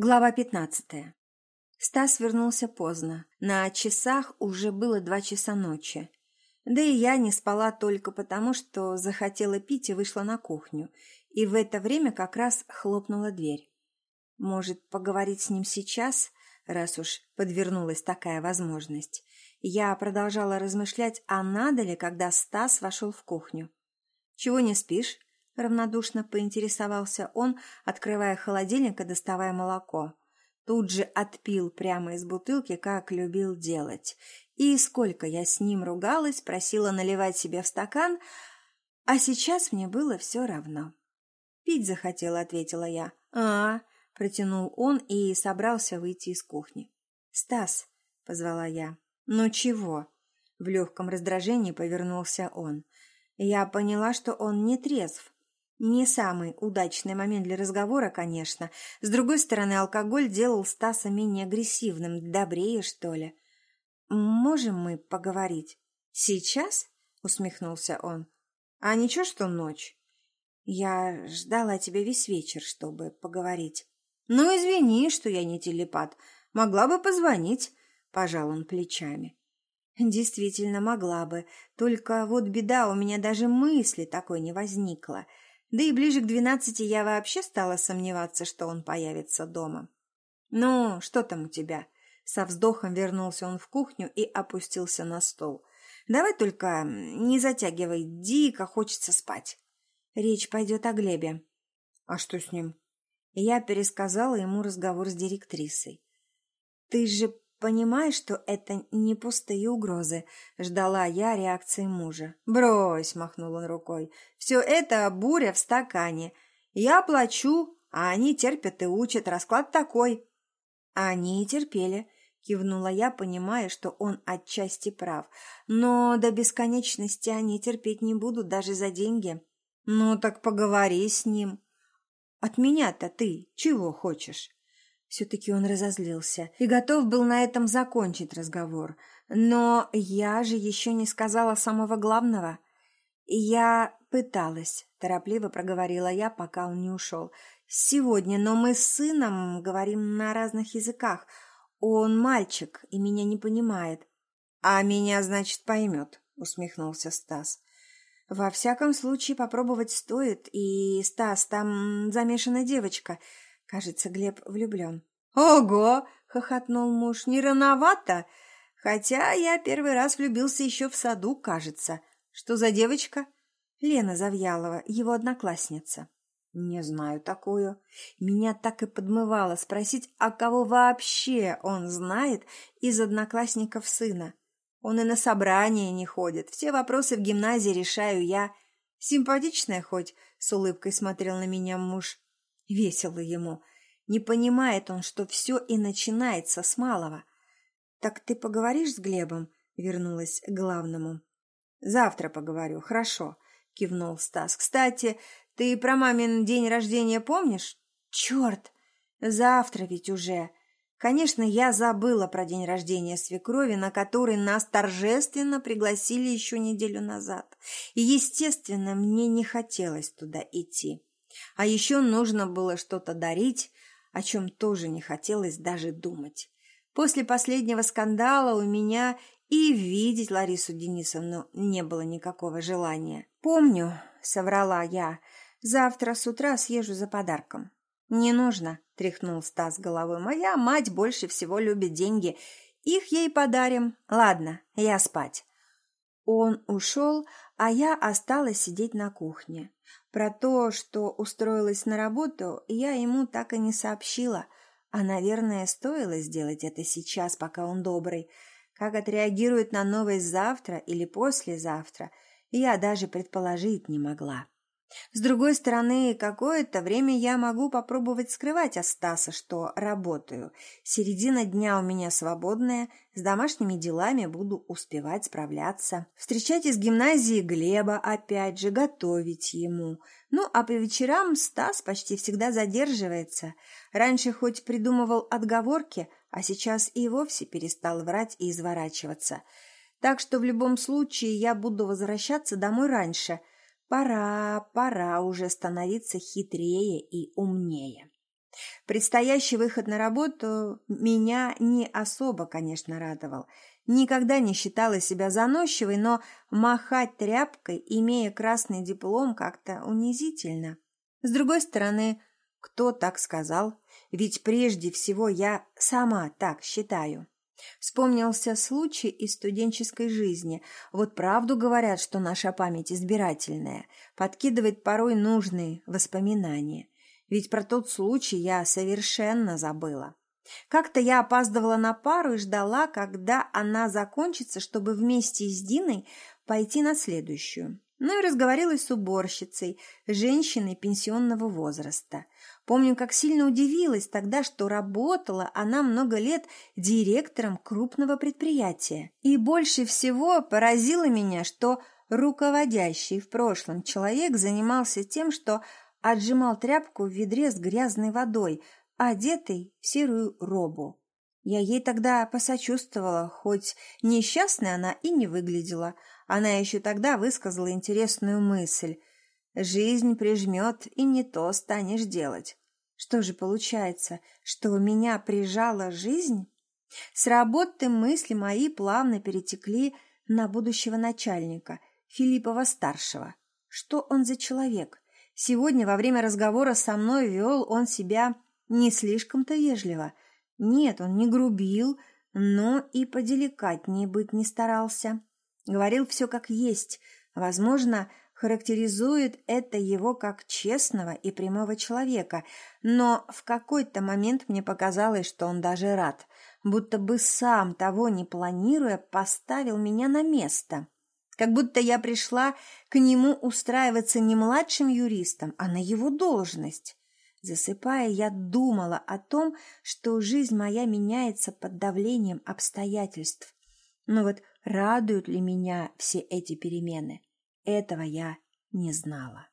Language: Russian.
Глава пятнадцатая. Стас вернулся поздно. На часах уже было два часа ночи. Да и я не спала только потому, что захотела пить и вышла на кухню. И в это время как раз хлопнула дверь. Может, поговорить с ним сейчас, раз уж подвернулась такая возможность. Я продолжала размышлять, а надо ли, когда Стас вошел в кухню. «Чего не спишь?» Равнодушно поинтересовался он, открывая холодильник и доставая молоко. Тут же отпил прямо из бутылки, как любил делать. И сколько я с ним ругалась, просила наливать себе в стакан, а сейчас мне было все равно. «Пить захотела», — ответила я. «А, — протянул он и собрался выйти из кухни. «Стас», — позвала я. «Ну чего?» В легком раздражении повернулся он. Я поняла, что он не трезв, не самый удачный момент для разговора, конечно. С другой стороны, алкоголь делал Стаса менее агрессивным, добрее, что ли. «Можем мы поговорить?» «Сейчас?» — усмехнулся он. «А ничего, что ночь?» «Я ждала тебя весь вечер, чтобы поговорить». «Ну, извини, что я не телепат. Могла бы позвонить», — пожал он плечами. «Действительно могла бы. Только вот беда, у меня даже мысли такой не возникло». Да и ближе к двенадцати я вообще стала сомневаться, что он появится дома. «Ну, что там у тебя?» Со вздохом вернулся он в кухню и опустился на стол. «Давай только не затягивай, дико хочется спать». Речь пойдет о Глебе. «А что с ним?» Я пересказала ему разговор с директрисой. «Ты же Понимая, что это не пустые угрозы, ждала я реакции мужа. «Брось!» – махнул он рукой. «Все это буря в стакане. Я плачу, а они терпят и учат. Расклад такой». «Они и терпели», – кивнула я, понимая, что он отчасти прав. «Но до бесконечности они терпеть не будут даже за деньги». «Ну так поговори с ним». «От меня-то ты чего хочешь?» Все-таки он разозлился и готов был на этом закончить разговор. Но я же еще не сказала самого главного. Я пыталась, торопливо проговорила я, пока он не ушел. Сегодня, но мы с сыном говорим на разных языках. Он мальчик и меня не понимает. А меня, значит, поймет, усмехнулся Стас. Во всяком случае, попробовать стоит. И, Стас, там замешана девочка — Кажется, Глеб влюблен. «Ого!» — хохотнул муж. «Не рановато? Хотя я первый раз влюбился еще в саду, кажется. Что за девочка?» «Лена Завьялова, его одноклассница». «Не знаю такую. Меня так и подмывало спросить, а кого вообще он знает из одноклассников сына. Он и на собрания не ходит. Все вопросы в гимназии решаю я. Симпатичная хоть?» — с улыбкой смотрел на меня муж. Весело ему. Не понимает он, что все и начинается с малого. «Так ты поговоришь с Глебом?» — вернулась к главному. «Завтра поговорю, хорошо», — кивнул Стас. «Кстати, ты про мамин день рождения помнишь?» «Черт! Завтра ведь уже!» Конечно, я забыла про день рождения свекрови, на который нас торжественно пригласили еще неделю назад. И, естественно, мне не хотелось туда идти. А еще нужно было что-то дарить, о чем тоже не хотелось даже думать. После последнего скандала у меня и видеть Ларису Денисовну не было никакого желания. «Помню», — соврала я, — «завтра с утра съезжу за подарком». «Не нужно», — тряхнул Стас головой. «Моя мать больше всего любит деньги. Их ей подарим. Ладно, я спать». Он ушел, а я осталась сидеть на кухне. Про то, что устроилась на работу, я ему так и не сообщила, а, наверное, стоило сделать это сейчас, пока он добрый. Как отреагирует на новость завтра или послезавтра, я даже предположить не могла. С другой стороны, какое-то время я могу попробовать скрывать от Стаса, что работаю. Середина дня у меня свободная, с домашними делами буду успевать справляться. Встречать из гимназии Глеба опять же, готовить ему. Ну, а по вечерам Стас почти всегда задерживается. Раньше хоть придумывал отговорки, а сейчас и вовсе перестал врать и изворачиваться. Так что в любом случае я буду возвращаться домой раньше – Пора, пора уже становиться хитрее и умнее. Предстоящий выход на работу меня не особо, конечно, радовал. Никогда не считала себя заносчивой, но махать тряпкой, имея красный диплом, как-то унизительно. С другой стороны, кто так сказал? Ведь прежде всего я сама так считаю. Вспомнился случай из студенческой жизни. Вот правду говорят, что наша память избирательная, подкидывает порой нужные воспоминания. Ведь про тот случай я совершенно забыла. Как-то я опаздывала на пару и ждала, когда она закончится, чтобы вместе с Диной пойти на следующую. Ну и разговорилась с уборщицей, женщиной пенсионного возраста. Помню, как сильно удивилась тогда, что работала она много лет директором крупного предприятия. И больше всего поразило меня, что руководящий в прошлом человек занимался тем, что отжимал тряпку в ведре с грязной водой, одетый в серую робу. Я ей тогда посочувствовала, хоть несчастной она и не выглядела. Она еще тогда высказала интересную мысль. Жизнь прижмет, и не то станешь делать. Что же получается, что у меня прижала жизнь? С работы мысли мои плавно перетекли на будущего начальника, Филиппова-старшего. Что он за человек? Сегодня во время разговора со мной вел он себя не слишком-то вежливо. Нет, он не грубил, но и поделикатнее быть не старался. Говорил все как есть. Возможно, характеризует это его как честного и прямого человека, но в какой-то момент мне показалось, что он даже рад, будто бы сам, того не планируя, поставил меня на место. Как будто я пришла к нему устраиваться не младшим юристом, а на его должность. Засыпая, я думала о том, что жизнь моя меняется под давлением обстоятельств. Но вот радуют ли меня все эти перемены? Этого я не знала.